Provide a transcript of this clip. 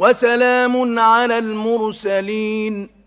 وسلام على المرسلين